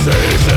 season